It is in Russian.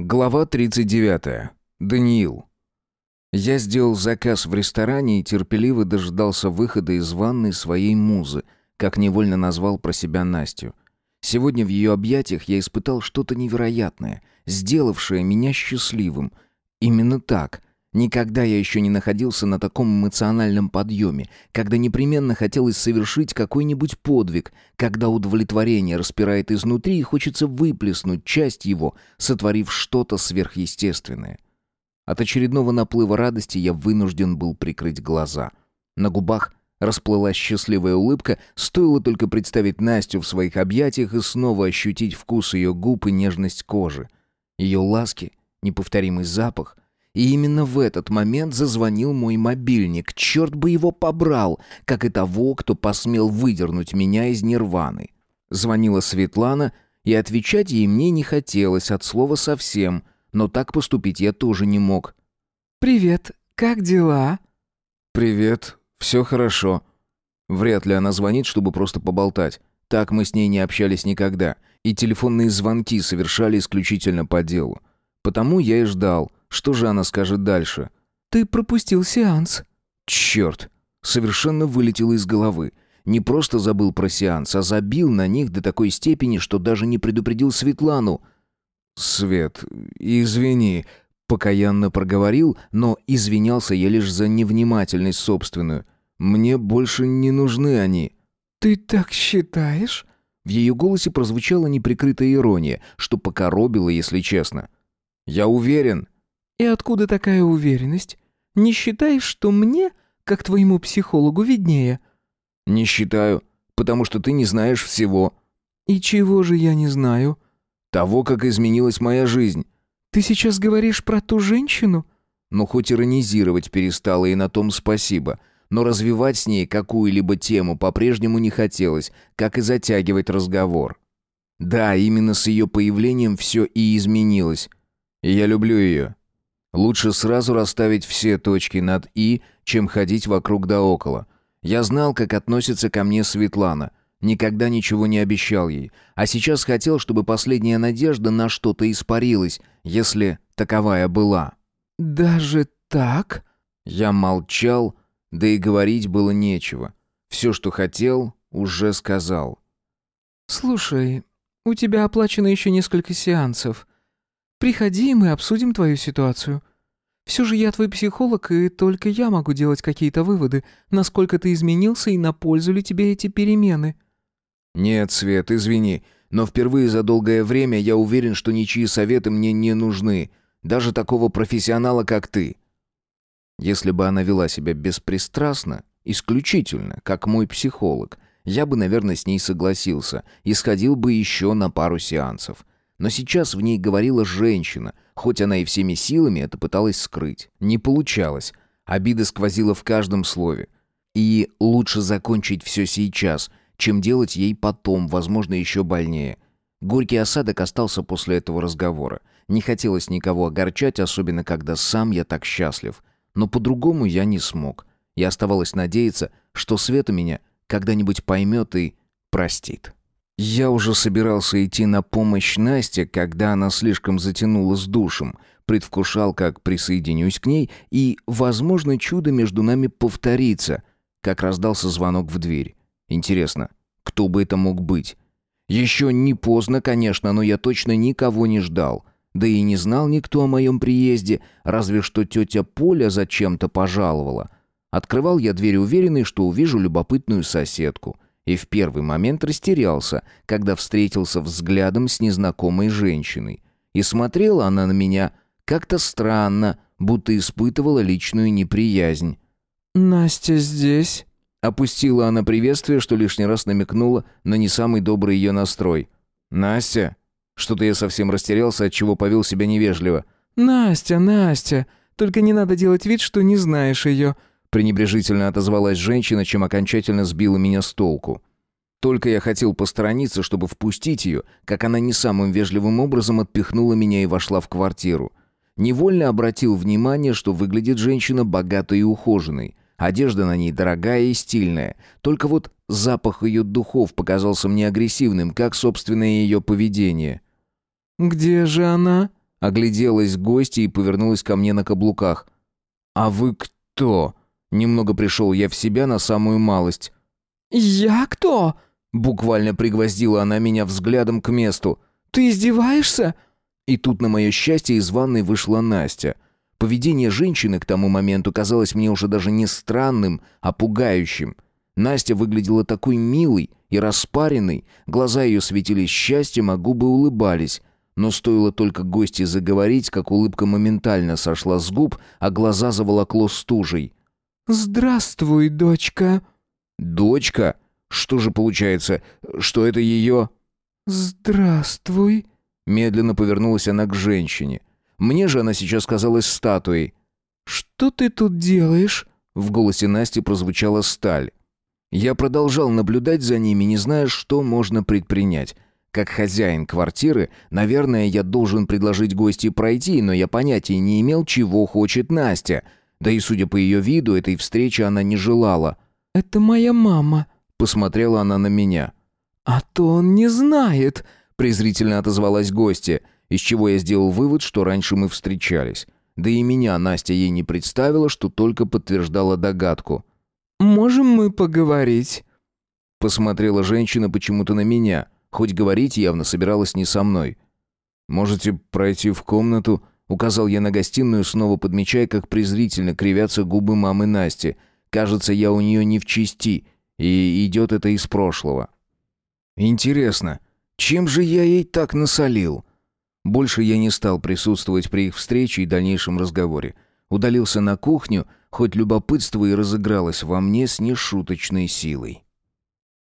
Глава 39. Даниил. Я сделал заказ в ресторане и терпеливо дождался выхода из ванной своей музы, как невольно назвал про себя Настю. Сегодня в ее объятиях я испытал что-то невероятное, сделавшее меня счастливым. Именно так. Никогда я еще не находился на таком эмоциональном подъеме, когда непременно хотелось совершить какой-нибудь подвиг, когда удовлетворение распирает изнутри и хочется выплеснуть часть его, сотворив что-то сверхъестественное. От очередного наплыва радости я вынужден был прикрыть глаза. На губах расплылась счастливая улыбка, стоило только представить Настю в своих объятиях и снова ощутить вкус ее губ и нежность кожи. Ее ласки, неповторимый запах — и именно в этот момент зазвонил мой мобильник. Черт бы его побрал, как и того, кто посмел выдернуть меня из нирваны. Звонила Светлана, и отвечать ей мне не хотелось от слова совсем, но так поступить я тоже не мог. «Привет, как дела?» «Привет, все хорошо». Вряд ли она звонит, чтобы просто поболтать. Так мы с ней не общались никогда, и телефонные звонки совершали исключительно по делу. Потому я и ждал — что же она скажет дальше? «Ты пропустил сеанс». «Черт!» Совершенно вылетело из головы. Не просто забыл про сеанс, а забил на них до такой степени, что даже не предупредил Светлану. «Свет, извини», — покаянно проговорил, но извинялся я лишь за невнимательность собственную. «Мне больше не нужны они». «Ты так считаешь?» В ее голосе прозвучала неприкрытая ирония, что покоробило, если честно. «Я уверен», «И откуда такая уверенность? Не считаешь, что мне, как твоему психологу, виднее?» «Не считаю, потому что ты не знаешь всего». «И чего же я не знаю?» «Того, как изменилась моя жизнь». «Ты сейчас говоришь про ту женщину?» Ну, хоть иронизировать перестала, и на том спасибо. Но развивать с ней какую-либо тему по-прежнему не хотелось, как и затягивать разговор. Да, именно с ее появлением все и изменилось. И я люблю ее. Лучше сразу расставить все точки над «и», чем ходить вокруг да около. Я знал, как относится ко мне Светлана. Никогда ничего не обещал ей. А сейчас хотел, чтобы последняя надежда на что-то испарилась, если таковая была. «Даже так?» Я молчал, да и говорить было нечего. Все, что хотел, уже сказал. «Слушай, у тебя оплачено еще несколько сеансов. Приходи, и мы обсудим твою ситуацию. Все же я твой психолог, и только я могу делать какие-то выводы, насколько ты изменился и на пользу ли тебе эти перемены». «Нет, Свет, извини, но впервые за долгое время я уверен, что ничьи советы мне не нужны, даже такого профессионала, как ты». Если бы она вела себя беспристрастно, исключительно, как мой психолог, я бы, наверное, с ней согласился и сходил бы еще на пару сеансов. Но сейчас в ней говорила женщина, хоть она и всеми силами это пыталась скрыть. Не получалось. Обида сквозила в каждом слове. И лучше закончить все сейчас, чем делать ей потом, возможно, еще больнее. Горький осадок остался после этого разговора. Не хотелось никого огорчать, особенно когда сам я так счастлив. Но по-другому я не смог. И оставалось надеяться, что Света меня когда-нибудь поймет и простит. Я уже собирался идти на помощь Насте, когда она слишком затянула с душем, предвкушал, как присоединюсь к ней, и, возможно, чудо между нами повторится, как раздался звонок в дверь. Интересно, кто бы это мог быть? Еще не поздно, конечно, но я точно никого не ждал. Да и не знал никто о моем приезде, разве что тетя Поля зачем-то пожаловала. Открывал я дверь уверенный, что увижу любопытную соседку — и в первый момент растерялся, когда встретился взглядом с незнакомой женщиной. И смотрела она на меня как-то странно, будто испытывала личную неприязнь. «Настя здесь?» Опустила она приветствие, что лишний раз намекнула на не самый добрый ее настрой. «Настя?» Что-то я совсем растерялся, от чего повел себя невежливо. «Настя, Настя, только не надо делать вид, что не знаешь ее пренебрежительно отозвалась женщина, чем окончательно сбила меня с толку. Только я хотел посторониться, чтобы впустить ее, как она не самым вежливым образом отпихнула меня и вошла в квартиру. Невольно обратил внимание, что выглядит женщина богатой и ухоженной. Одежда на ней дорогая и стильная. Только вот запах ее духов показался мне агрессивным, как собственное ее поведение. «Где же она?» Огляделась гостья и повернулась ко мне на каблуках. «А вы кто?» Немного пришел я в себя на самую малость. «Я кто?» Буквально пригвоздила она меня взглядом к месту. «Ты издеваешься?» И тут, на мое счастье, из ванной вышла Настя. Поведение женщины к тому моменту казалось мне уже даже не странным, а пугающим. Настя выглядела такой милой и распаренной, глаза ее светились счастьем, а губы улыбались. Но стоило только гости заговорить, как улыбка моментально сошла с губ, а глаза заволокло стужей. «Здравствуй, дочка». «Дочка? Что же получается, что это ее...» «Здравствуй», — медленно повернулась она к женщине. Мне же она сейчас казалась статуей. «Что ты тут делаешь?» В голосе Насти прозвучала сталь. Я продолжал наблюдать за ними, не зная, что можно предпринять. Как хозяин квартиры, наверное, я должен предложить гости пройти, но я понятия не имел, чего хочет Настя — да и, судя по ее виду, этой встречи она не желала. «Это моя мама», — посмотрела она на меня. «А то он не знает», — презрительно отозвалась гостья, из чего я сделал вывод, что раньше мы встречались. Да и меня Настя ей не представила, что только подтверждала догадку. «Можем мы поговорить?» Посмотрела женщина почему-то на меня, хоть говорить явно собиралась не со мной. «Можете пройти в комнату?» Указал я на гостиную, снова подмечая, как презрительно кривятся губы мамы Насти. Кажется, я у нее не в чести, и идет это из прошлого. Интересно, чем же я ей так насолил? Больше я не стал присутствовать при их встрече и дальнейшем разговоре. Удалился на кухню, хоть любопытство и разыгралось во мне с нешуточной силой.